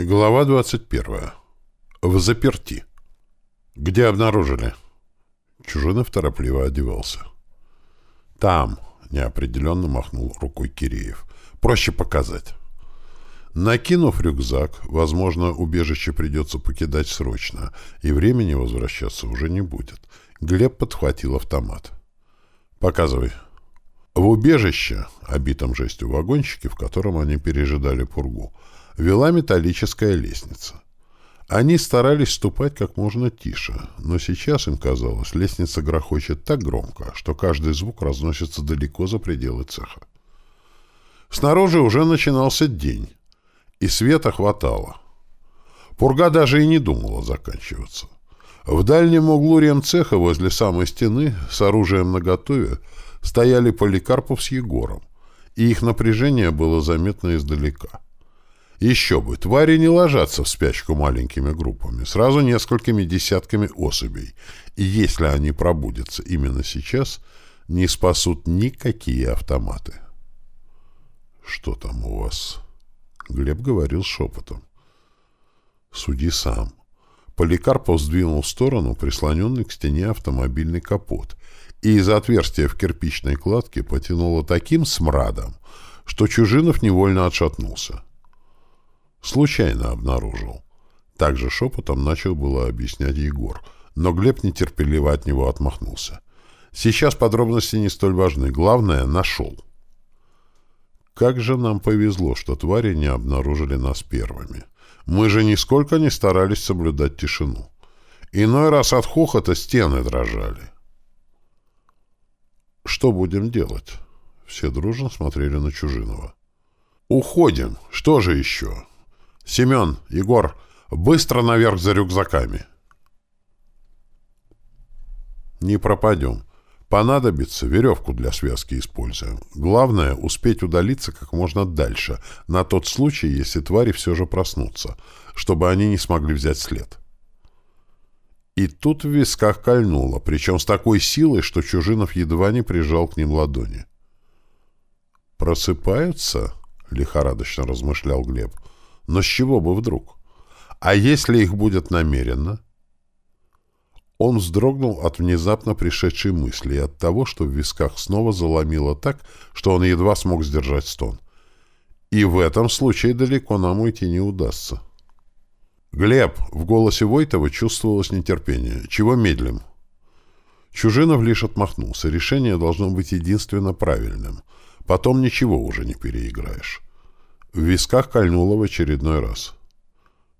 Глава 21. В заперти. Где обнаружили? Чужинов торопливо одевался. Там, неопределенно махнул рукой Киреев. Проще показать. Накинув рюкзак, возможно, убежище придется покидать срочно, и времени возвращаться уже не будет. Глеб подхватил автомат. «Показывай». В убежище, обитом жестью вагончике, в котором они пережидали пургу, вела металлическая лестница. Они старались ступать как можно тише, но сейчас им казалось, лестница грохочет так громко, что каждый звук разносится далеко за пределы цеха. Снаружи уже начинался день, и света хватало. Пурга даже и не думала заканчиваться. В дальнем углу ремцеха возле самой стены с оружием наготове стояли Поликарпов с Егором, и их напряжение было заметно издалека. Еще бы, твари не ложатся в спячку маленькими группами, сразу несколькими десятками особей, и если они пробудятся именно сейчас, не спасут никакие автоматы. «Что там у вас?» Глеб говорил шепотом. «Суди сам». Поликарпов сдвинул в сторону прислоненный к стене автомобильный капот, и из отверстия в кирпичной кладке потянуло таким смрадом, что Чужинов невольно отшатнулся. Случайно обнаружил. Также шепотом начал было объяснять Егор, но Глеб нетерпеливо от него отмахнулся. Сейчас подробности не столь важны. Главное — нашел. Как же нам повезло, что твари не обнаружили нас первыми. Мы же нисколько не старались соблюдать тишину. Иной раз от хохота стены дрожали. Что будем делать? Все дружно смотрели на Чужинова. Уходим. Что же еще? «Семен, Егор, быстро наверх за рюкзаками!» «Не пропадем. Понадобится, веревку для связки используем. Главное — успеть удалиться как можно дальше, на тот случай, если твари все же проснутся, чтобы они не смогли взять след». И тут в висках кольнуло, причем с такой силой, что Чужинов едва не прижал к ним ладони. «Просыпаются?» — лихорадочно размышлял Глеб — но с чего бы вдруг? А если их будет намеренно? Он вздрогнул от внезапно пришедшей мысли и от того, что в висках снова заломило так, что он едва смог сдержать стон. И в этом случае далеко нам уйти не удастся. «Глеб!» — в голосе Войтова чувствовалось нетерпение. «Чего медлим?» Чужинов лишь отмахнулся. Решение должно быть единственно правильным. Потом ничего уже не переиграешь. В висках кольнуло в очередной раз.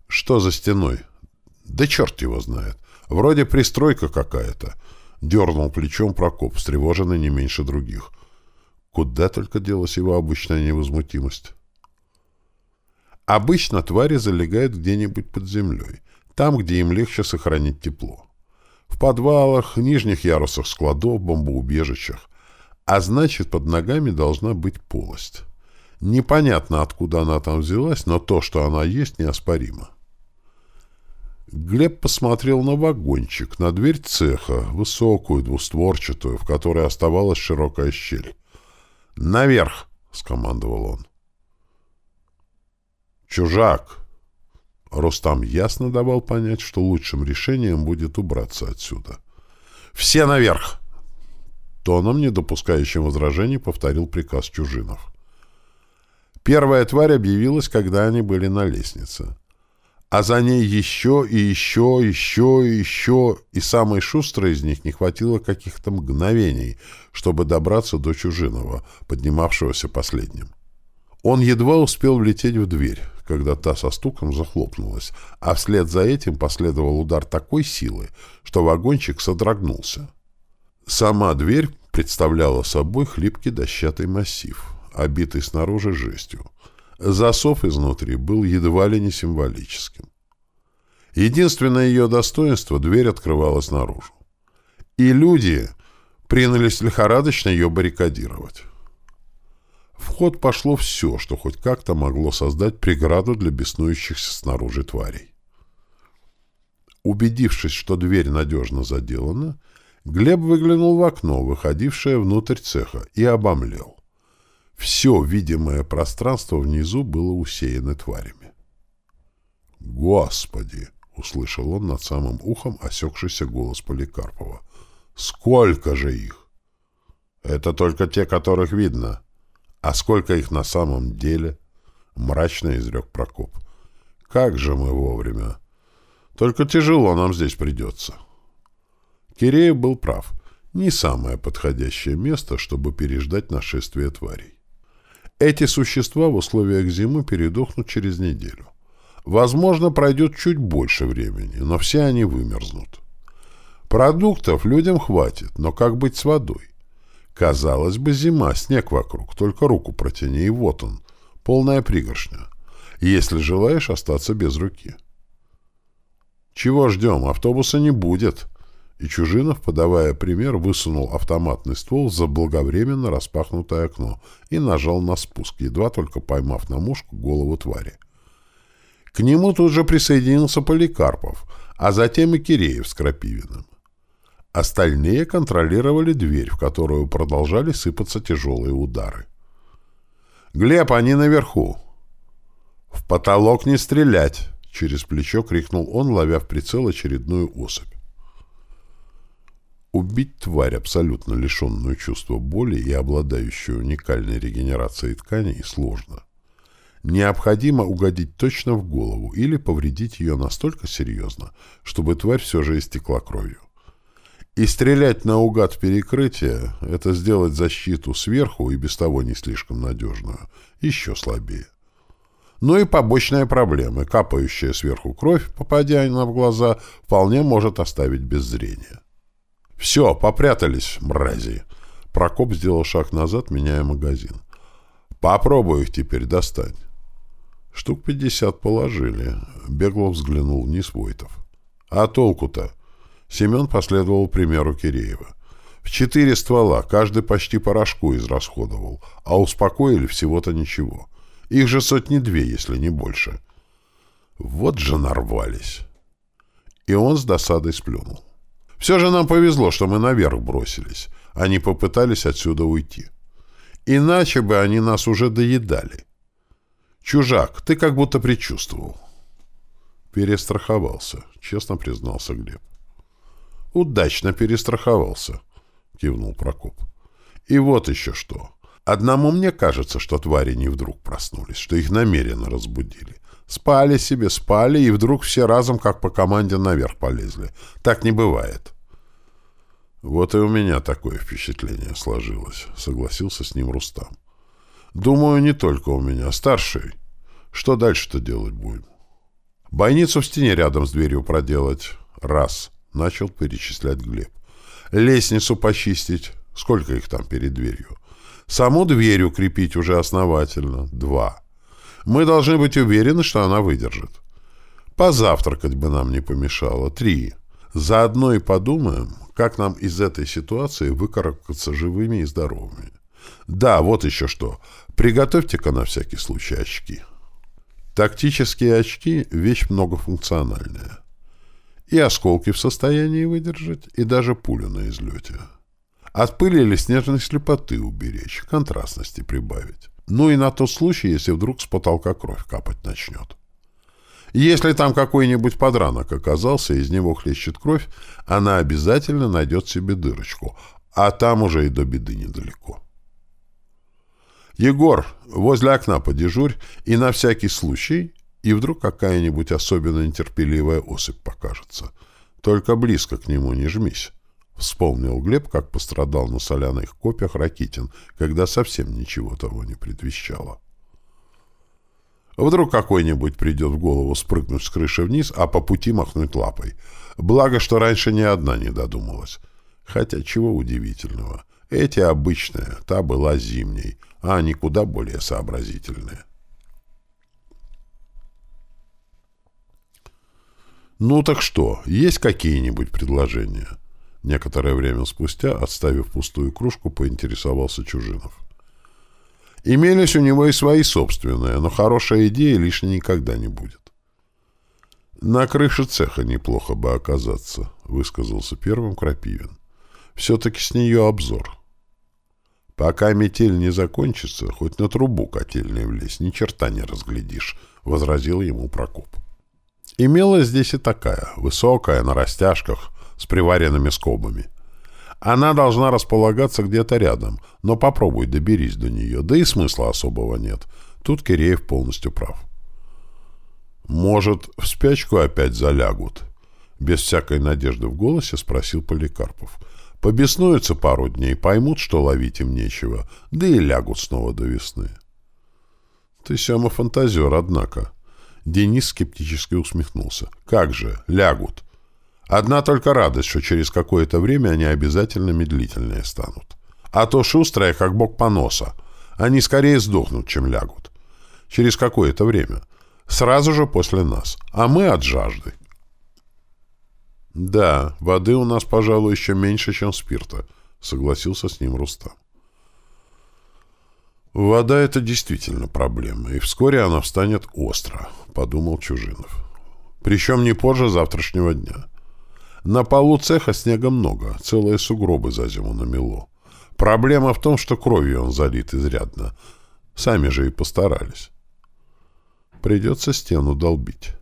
«Что за стеной?» «Да черт его знает. Вроде пристройка какая-то». Дернул плечом Прокоп, встревоженный не меньше других. Куда только делась его обычная невозмутимость. Обычно твари залегают где-нибудь под землей, там, где им легче сохранить тепло. В подвалах, нижних ярусах складов, бомбоубежищах. А значит, под ногами должна быть полость. Непонятно, откуда она там взялась, но то, что она есть, неоспоримо. Глеб посмотрел на вагончик, на дверь цеха, высокую, двустворчатую, в которой оставалась широкая щель. «Наверх!» — скомандовал он. «Чужак!» Рустам ясно давал понять, что лучшим решением будет убраться отсюда. «Все наверх!» Тоном, не допускающим возражений, повторил приказ Чужинов. Первая тварь объявилась, когда они были на лестнице. А за ней еще и еще, еще и еще, и самой шустрой из них не хватило каких-то мгновений, чтобы добраться до Чужинова, поднимавшегося последним. Он едва успел влететь в дверь, когда та со стуком захлопнулась, а вслед за этим последовал удар такой силы, что вагончик содрогнулся. Сама дверь представляла собой хлипкий дощатый массив — обитый снаружи жестью. Засов изнутри был едва ли не символическим. Единственное ее достоинство — дверь открывалась наружу. И люди принялись лихорадочно ее баррикадировать. В ход пошло все, что хоть как-то могло создать преграду для беснующихся снаружи тварей. Убедившись, что дверь надежно заделана, Глеб выглянул в окно, выходившее внутрь цеха, и обомлел. Все видимое пространство внизу было усеяно тварями. «Господи!» — услышал он над самым ухом осекшийся голос Поликарпова. «Сколько же их!» «Это только те, которых видно. А сколько их на самом деле?» — мрачно изрек Прокоп. «Как же мы вовремя! Только тяжело нам здесь придется». Киреев был прав. Не самое подходящее место, чтобы переждать нашествие тварей. Эти существа в условиях зимы передохнут через неделю. Возможно, пройдет чуть больше времени, но все они вымерзнут. Продуктов людям хватит, но как быть с водой? Казалось бы, зима, снег вокруг, только руку протяни, и вот он, полная пригоршня, если желаешь остаться без руки. Чего ждем? Автобуса не будет. И Чужинов, подавая пример, высунул автоматный ствол за благовременно распахнутое окно и нажал на спуск, едва только поймав на мушку голову твари. К нему тут же присоединился Поликарпов, а затем и Киреев с Крапивиным. Остальные контролировали дверь, в которую продолжали сыпаться тяжелые удары. «Глеб, они наверху!» «В потолок не стрелять!» — через плечо крикнул он, ловя в прицел очередную особь. Убить тварь, абсолютно лишенную чувства боли и обладающую уникальной регенерацией тканей, сложно. Необходимо угодить точно в голову или повредить ее настолько серьезно, чтобы тварь все же истекла кровью. И стрелять наугад в перекрытие — это сделать защиту сверху и без того не слишком надежную, еще слабее. Ну и побочные проблемы. Капающая сверху кровь, попадя она в глаза, вполне может оставить без зрения. «Все, попрятались, мрази!» Прокоп сделал шаг назад, меняя магазин. «Попробую их теперь достать». Штук пятьдесят положили. Бегло взглянул вниз Войтов. «А толку-то?» Семен последовал примеру Киреева. В четыре ствола, каждый почти порошку израсходовал, а успокоили всего-то ничего. Их же сотни-две, если не больше. Вот же нарвались. И он с досадой сплюнул. Все же нам повезло, что мы наверх бросились. Они попытались отсюда уйти. Иначе бы они нас уже доедали. Чужак, ты как будто предчувствовал. Перестраховался, честно признался Глеб. Удачно перестраховался, кивнул Прокоп. И вот еще что. Одному мне кажется, что твари не вдруг проснулись, что их намеренно разбудили. Спали себе, спали, и вдруг все разом, как по команде, наверх полезли. Так не бывает. Вот и у меня такое впечатление сложилось, согласился с ним Рустам. Думаю, не только у меня. Старший. Что дальше-то делать будем? Бойницу в стене рядом с дверью проделать. Раз. Начал перечислять Глеб. Лестницу почистить. Сколько их там перед дверью? Саму дверь укрепить уже основательно. Два. Мы должны быть уверены, что она выдержит. Позавтракать бы нам не помешало. Три. Заодно и подумаем, как нам из этой ситуации выкарабкаться живыми и здоровыми. Да, вот еще что. Приготовьте-ка на всякий случай очки. Тактические очки — вещь многофункциональная. И осколки в состоянии выдержать, и даже пулю на излете. От пыли или снежной слепоты уберечь, контрастности прибавить. Ну и на тот случай, если вдруг с потолка кровь капать начнет. Если там какой-нибудь подранок оказался, из него хлещет кровь, она обязательно найдет себе дырочку, а там уже и до беды недалеко. «Егор, возле окна подежурь, и на всякий случай, и вдруг какая-нибудь особенно нетерпеливая особь покажется. Только близко к нему не жмись». Вспомнил Глеб, как пострадал на соляных копьях Ракитин, когда совсем ничего того не предвещало. Вдруг какой-нибудь придет в голову спрыгнуть с крыши вниз, а по пути махнуть лапой. Благо, что раньше ни одна не додумалась. Хотя чего удивительного. Эти обычные, та была зимней, а они куда более сообразительные. «Ну так что, есть какие-нибудь предложения?» Некоторое время спустя, отставив пустую кружку, поинтересовался Чужинов. Имелись у него и свои собственные, но хорошая идея лишней никогда не будет. «На крыше цеха неплохо бы оказаться», — высказался первым Крапивин. «Все-таки с нее обзор». «Пока метель не закончится, хоть на трубу котельной влезь, ни черта не разглядишь», — возразил ему Прокоп. Имелась здесь и такая, высокая, на растяжках, с приваренными скобами. Она должна располагаться где-то рядом, но попробуй доберись до нее, да и смысла особого нет. Тут Киреев полностью прав. «Может, в спячку опять залягут?» Без всякой надежды в голосе спросил Поликарпов. «Побеснуются пару дней, поймут, что ловить им нечего, да и лягут снова до весны». «Ты, Сема, фантазер, однако». Денис скептически усмехнулся. «Как же, лягут. Одна только радость, что через какое-то время они обязательно медлительнее станут. А то шустрые, как бог поноса. Они скорее сдохнут, чем лягут. Через какое-то время. Сразу же после нас. А мы от жажды. «Да, воды у нас, пожалуй, еще меньше, чем спирта», — согласился с ним Рустам. «Вода — это действительно проблема, и вскоре она встанет остро», — подумал Чужинов. «Причем не позже завтрашнего дня. На полу цеха снега много, целые сугробы за зиму намело. Проблема в том, что кровью он залит изрядно. Сами же и постарались. Придется стену долбить».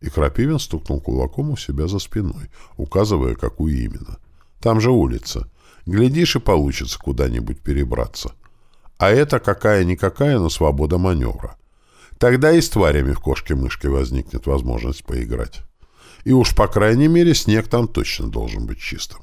И Крапивин стукнул кулаком у себя за спиной, указывая, какую именно. «Там же улица. Глядишь, и получится куда-нибудь перебраться». А это какая-никакая, но свобода маневра. Тогда и с тварями в кошке-мышке возникнет возможность поиграть. И уж, по крайней мере, снег там точно должен быть чистым.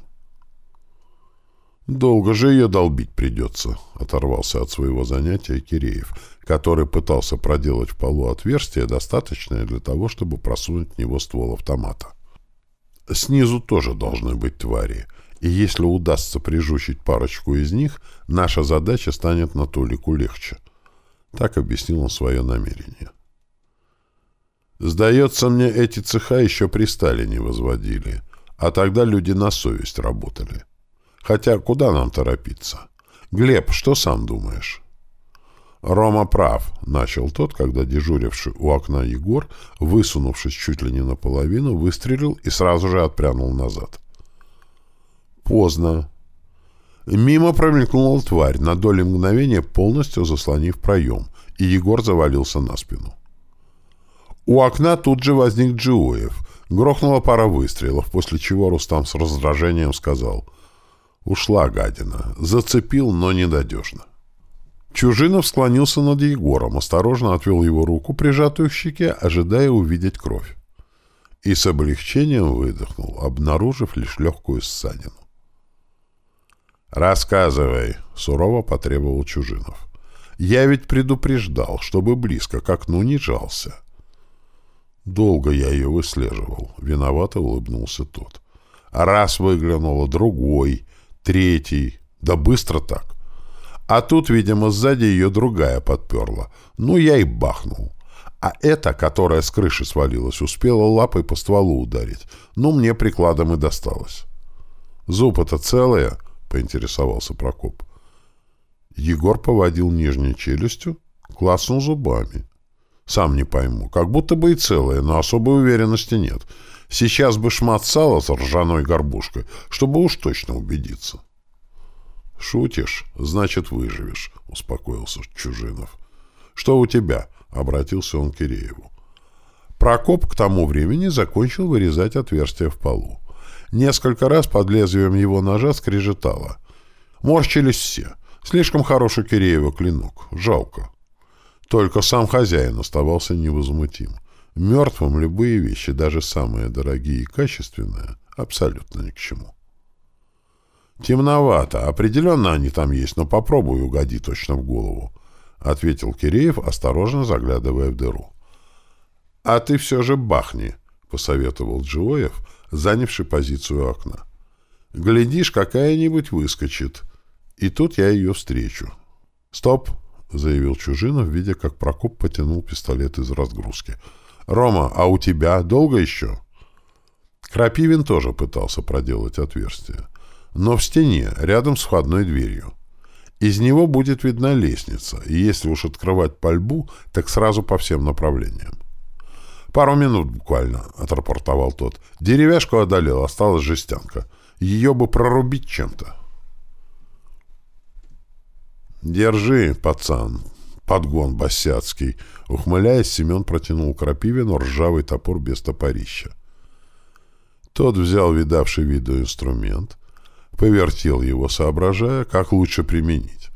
«Долго же ее долбить придется», — оторвался от своего занятия Киреев, который пытался проделать в полу отверстие, достаточное для того, чтобы просунуть в него ствол автомата. Снизу тоже должны быть твари, и если удастся прижучить парочку из них, наша задача станет на толику легче. Так объяснил он свое намерение. Сдается мне, эти цеха еще при Сталине возводили, а тогда люди на совесть работали. Хотя куда нам торопиться? Глеб, что сам думаешь? Рома прав, начал тот, когда дежуривший у окна Егор, высунувшись чуть ли не наполовину, выстрелил и сразу же отпрянул назад. Поздно. Мимо промелькнула тварь, на долю мгновения полностью заслонив проем, и Егор завалился на спину. У окна тут же возник Джиоев. Грохнула пара выстрелов, после чего Рустам с раздражением сказал «Ушла гадина. Зацепил, но недодежно». Чужинов склонился над Егором, осторожно отвел его руку, прижатую к щеке, ожидая увидеть кровь. И с облегчением выдохнул, обнаружив лишь легкую ссадину. «Рассказывай», — сурово потребовал Чужинов. «Я ведь предупреждал, чтобы близко к окну не жался». Долго я ее выслеживал. Виновато улыбнулся тот. Раз выглянула, другой, третий. Да быстро так. А тут, видимо, сзади ее другая подперла. Ну, я и бахнул. А эта, которая с крыши свалилась, успела лапой по стволу ударить. Ну, мне прикладом и досталось. Зуб-то целая? — поинтересовался Прокоп. Егор поводил нижней челюстью, класснул зубами. Сам не пойму, как будто бы и целое, но особой уверенности нет. Сейчас бы шмат сала с ржаной горбушкой, чтобы уж точно убедиться. «Шутишь? Значит, выживешь», — успокоился Чужинов. «Что у тебя?» — обратился он к Кирееву. Прокоп к тому времени закончил вырезать отверстие в полу. Несколько раз под лезвием его ножа скрежетало. Морщились все. Слишком хороший Киреева клинок. Жалко. Только сам хозяин оставался невозмутим. Мертвым любые вещи, даже самые дорогие и качественные, абсолютно ни к чему. «Темновато. Определенно они там есть, но попробуй угоди точно в голову», — ответил Киреев, осторожно заглядывая в дыру. «А ты все же бахни», — посоветовал Джиоев, занявший позицию окна. «Глядишь, какая-нибудь выскочит. И тут я ее встречу». «Стоп!» — заявил Чужинов, видя, как Прокоп потянул пистолет из разгрузки. «Рома, а у тебя долго еще?» Крапивин тоже пытался проделать отверстие. Но в стене, рядом с входной дверью. Из него будет видна лестница, и если уж открывать пальбу, так сразу по всем направлениям. «Пару минут буквально», — отрапортовал тот. «Деревяшку одолел, осталась жестянка. Ее бы прорубить чем-то». «Держи, пацан», — подгон босяцкий. Ухмыляясь, Семен протянул Крапивину ржавый топор без топорища. Тот взял видавший виду инструмент, повертел его, соображая, как лучше применить.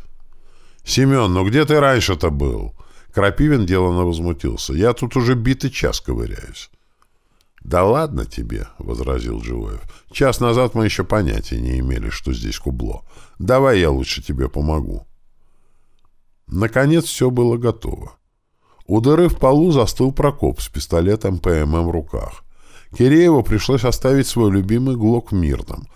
«Семен, ну где ты раньше-то был?» Крапивин деланно возмутился. «Я тут уже битый час ковыряюсь». «Да ладно тебе», — возразил Живоев. «Час назад мы еще понятия не имели, что здесь кубло. Давай я лучше тебе помогу». Наконец все было готово. У дыры в полу застыл Прокоп с пистолетом ПММ в руках. Кирееву пришлось оставить свой любимый ГЛОК мирным.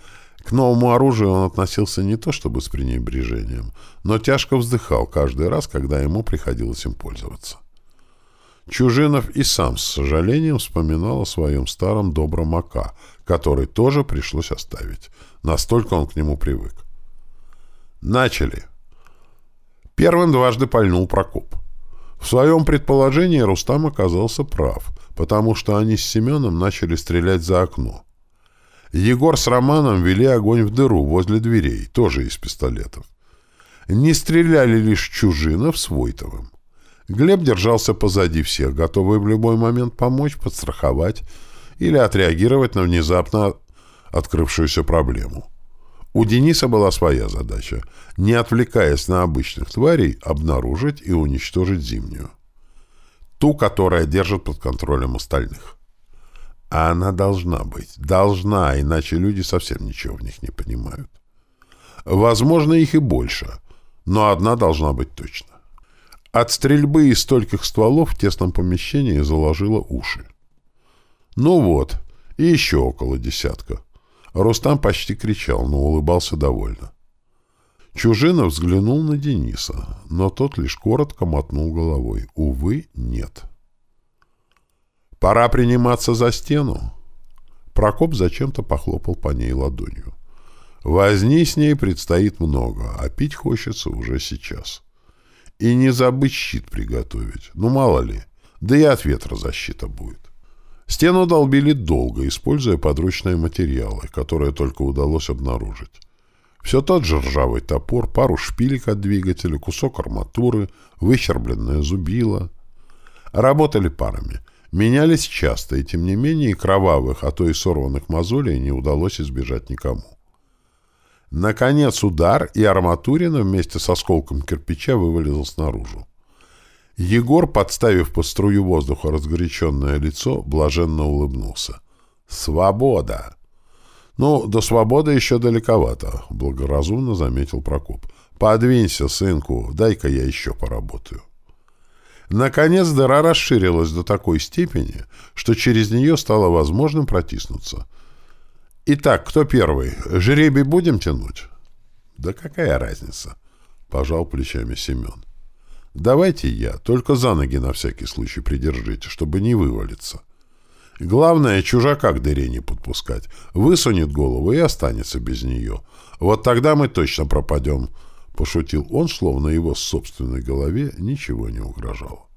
К новому оружию он относился не то чтобы с пренебрежением, но тяжко вздыхал каждый раз, когда ему приходилось им пользоваться. Чужинов и сам с сожалением вспоминал о своем старом добром АК, который тоже пришлось оставить. Настолько он к нему привык. Начали. Первым дважды пальнул Прокоп. В своем предположении Рустам оказался прав, потому что они с Семеном начали стрелять за окно. Егор с Романом вели огонь в дыру возле дверей, тоже из пистолетов. Не стреляли лишь Чужинов с Войтовым. Глеб держался позади всех, готовый в любой момент помочь, подстраховать или отреагировать на внезапно открывшуюся проблему. У Дениса была своя задача — не отвлекаясь на обычных тварей, обнаружить и уничтожить зимнюю. Ту, которая держит под контролем остальных. А она должна быть. Должна, иначе люди совсем ничего в них не понимают. Возможно, их и больше, но одна должна быть точно. От стрельбы из стольких стволов в тесном помещении заложило уши. Ну вот, и еще около десятка. Рустам почти кричал, но улыбался довольно. Чужинов взглянул на Дениса, но тот лишь коротко мотнул головой. Увы, нет. «Пора приниматься за стену!» Прокоп зачем-то похлопал по ней ладонью. «Возни с ней предстоит много, а пить хочется уже сейчас». И не забыть щит приготовить. Ну, мало ли. Да и от ветра защита будет. Стену долбили долго, используя подручные материалы, которые только удалось обнаружить. Все тот же ржавый топор, пару шпилек от двигателя, кусок арматуры, выщербленное зубило. Работали парами. Менялись часто, и тем не менее кровавых, а то и сорванных мозолей не удалось избежать никому. Наконец удар, и арматурина вместе с осколком кирпича вывалилась наружу. Егор, подставив под струю воздуха разгоряченное лицо, блаженно улыбнулся. «Свобода!» «Ну, до свободы еще далековато», — благоразумно заметил Прокоп. «Подвинься, сынку, дай-ка я еще поработаю». Наконец дыра расширилась до такой степени, что через нее стало возможным протиснуться — Итак, кто первый? Жеребий будем тянуть? Да какая разница? Пожал плечами Семен. Давайте я, только за ноги на всякий случай придержите, чтобы не вывалиться. Главное, чужака к дыре не подпускать. Высунет голову и останется без нее. Вот тогда мы точно пропадем. Пошутил он, словно его собственной голове ничего не угрожало.